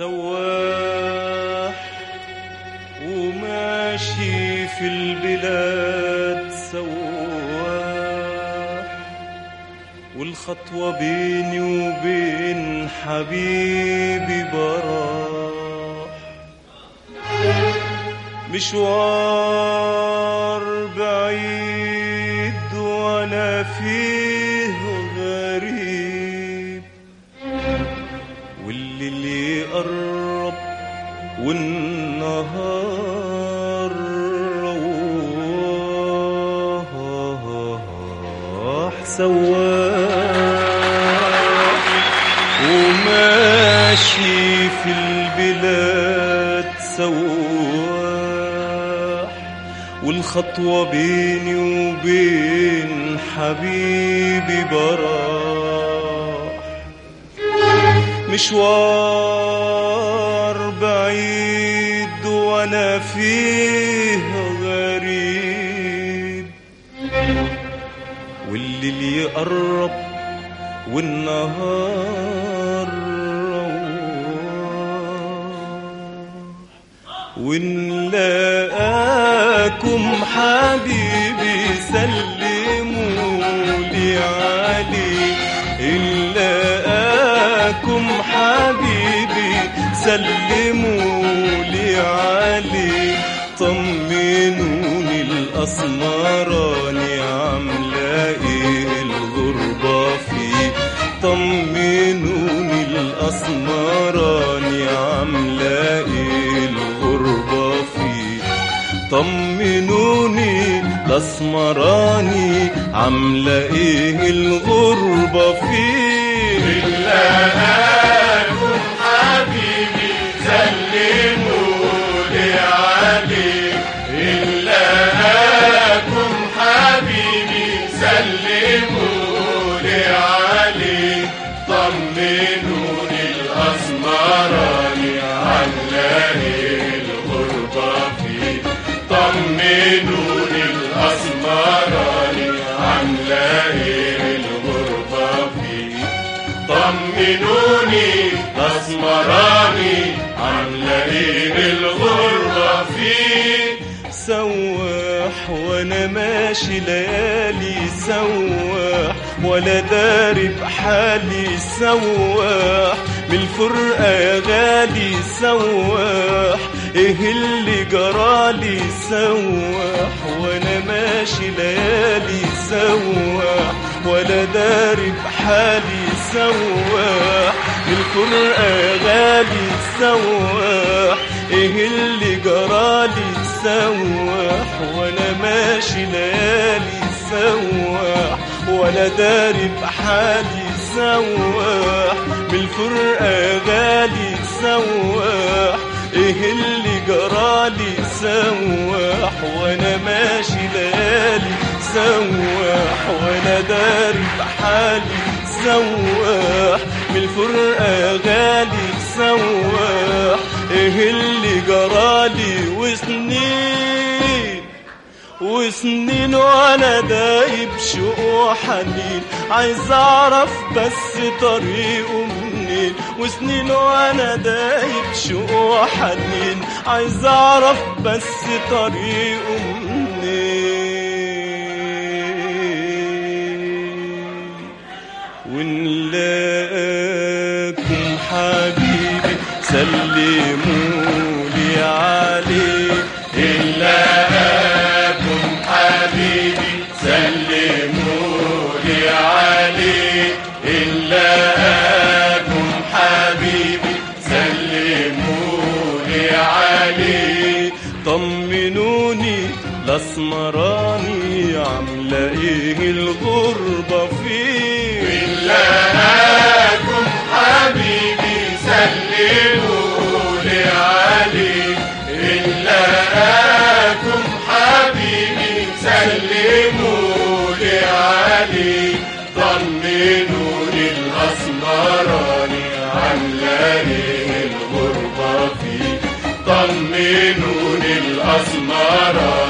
سواح وماشي في البلاد سواح والخطوة بيني وبين حبيبي براح. مشوار بعيد وأنا فيه غريب. والخطوة بيني وبين حبيبي براح مشوار بعيد وأنا فيه غريب. والليل يقرب والنهار رواح ونلاقاكم حبيبي سلموا لي عليه نلاقاكم حبيبي سلموا لي عليه طمنوني الأسمراني عاملة إيه الغربة فيه طمنوني الأسمراني عاملة إيه الغربة فيه طمنوني الأسمراني عاملة إيه الغربة فيه نلاقاكم حبيبي سلموا لي عليه نلاقاكم حبيبي سلموا لي عليه طمنوني الأسمراني علاني الغربة فيه طمنوني الأسمراني علاني الغربة فيه طمنوني أسمراني عاملة إيه الغربة فيه سواح وأنا ماشي ليالي سواح ولا داري بحالي سواح من الفرقة يا غالي سواح إيه اللي جرالي سواح وأنا ماشي ليالي سواح ولا داري بحالي سواح يا غالي سواح إيه اللي جرالي سواح وأنا ماشي ليالي سواح ولا داري بحالي سواح بالفرقة غالي سواح إيه اللي جرالي سواح وأنا ماشي ليالي. سواح وأنا داري بحالي. سواح من الفرقة غالي. سواح إيه اللي جرالي وسنين وسنين وأنا دايب شوق وحنين عايز أعرف بس طريقه منين وسنين وأنا دايب شوق وحنين عايز أعرف بس طريقه منين. ونلاقاكم حبيبي سلموا الاسمراني عامله إيه الغربه فيه نلاقاكم حبيبي سلموا لي عليه نلاقاكم حبيبي سلموا لي عليه طمنوني الأسمراني علاني الغربة فيه طمنوني الأسمراني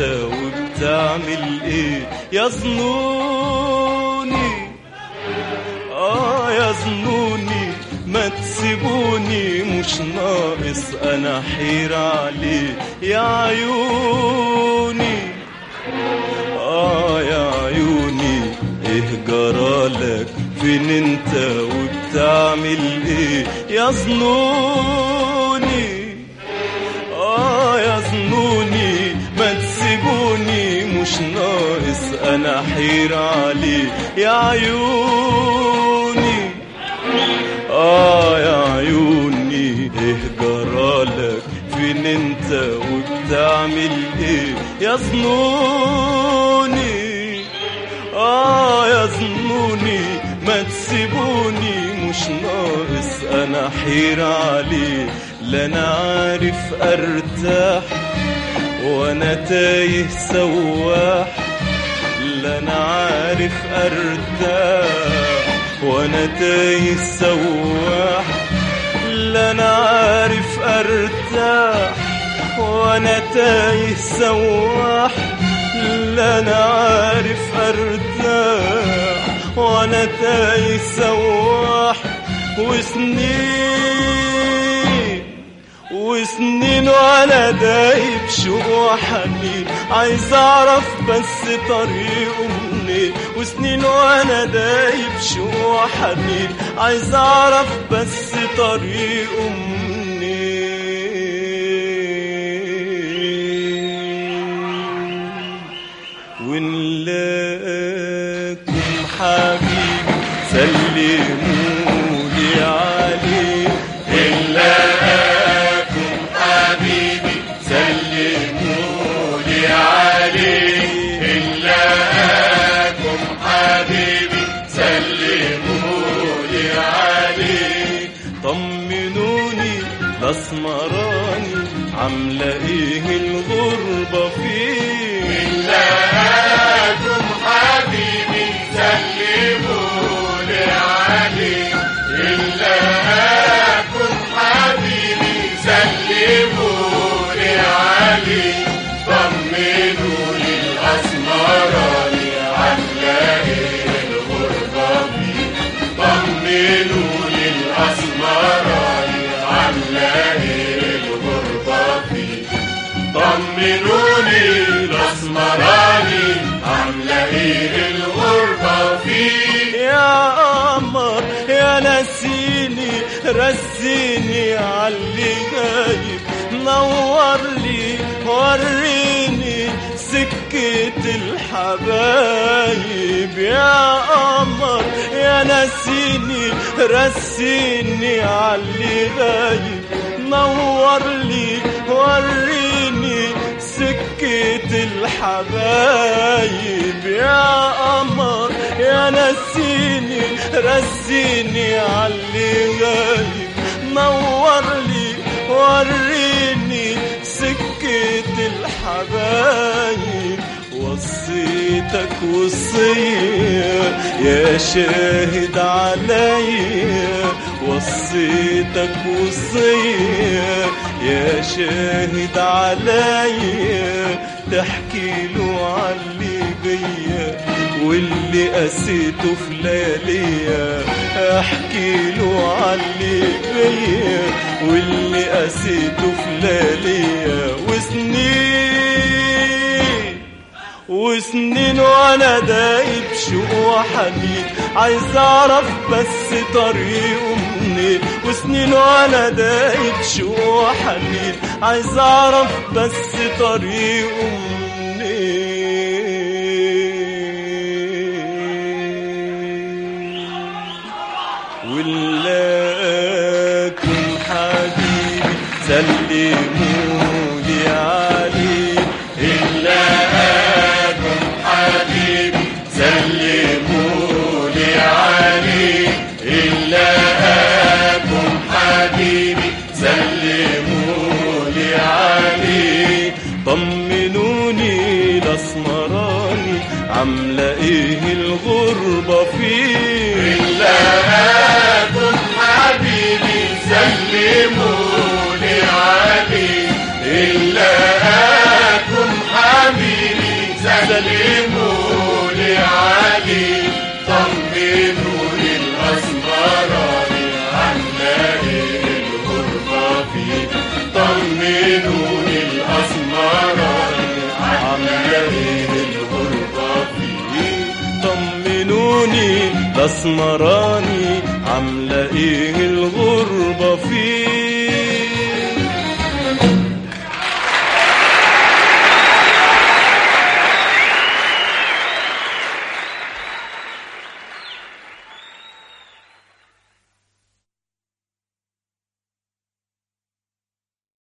وبتعمل إيه يا ظنوني آه يا ظنوني ما تسيبوني مش ناقص أنا حير عليه يا عيوني. آه يا عيوني إيه جرالك؟ فين انت وبتعمل إيه يا ظنوني يا عيوني آه يا عيوني إيه جرالك فين انت وبتعمل إيه يا ظنوني آه يا ظنوني ما تسيبوني مش ناقص أنا حير عليه لا أنا عارف أرتاح وأنا تايه سواح. لا أنا عارف أرتاح وأنا تايه سواح لا أنا عارف أرتاح وأنا تايه سواح لا أنا عارف أرتاح وأنا تايه سواح وسنين وسنين وأنا دايب شوق وحنين عايز أعرف بس طريقه منين وسنين وأنا دايب شوق وحنين عايز أعرف بس طريقه منين ونلاقيكم حبيبي سلمولي عامله إيه الغربه فيه إلاكم حبيبي سلمولي عليه إلاكم طمنوني الأسمراني عاملة إيه الغربة فيه يا قمر يا نسيني رسيني عاللي غايب نور لي وريني سكة الحبايب. يا قمر يا نسيني رسيني عاللي غايب نور لي وريني سكة الحبايب يا قمر يا نسيني رسيني عاللي غايب نور لي وريني سكة الحبايب. وصيتك وصية يا شاهد عليا وصيتك وصية يا شاهد عليا تحكي له علي بيا واللي قسيته في لياليا. أحكي له علي بيا واللي قسيته في لياليا. وسنين وسنين وأنا دايب شوق وحنين عايز أعرف بس طريقه منين وسنين وأنا دايب شوق وحنين عايز أعرف بس طريقه منين. ولاكم حبيبي سلموا عامله إيه الغربة فيه إلاكم حبيبي سلموا لي عليه إلاكم حبيبي سلموا لي عليه طمنوا للأسمراني عاملة إيه الغربة فيه طمنوا للأسمراني عاملة إيه بسمراني عاملة إيه الغربة فيه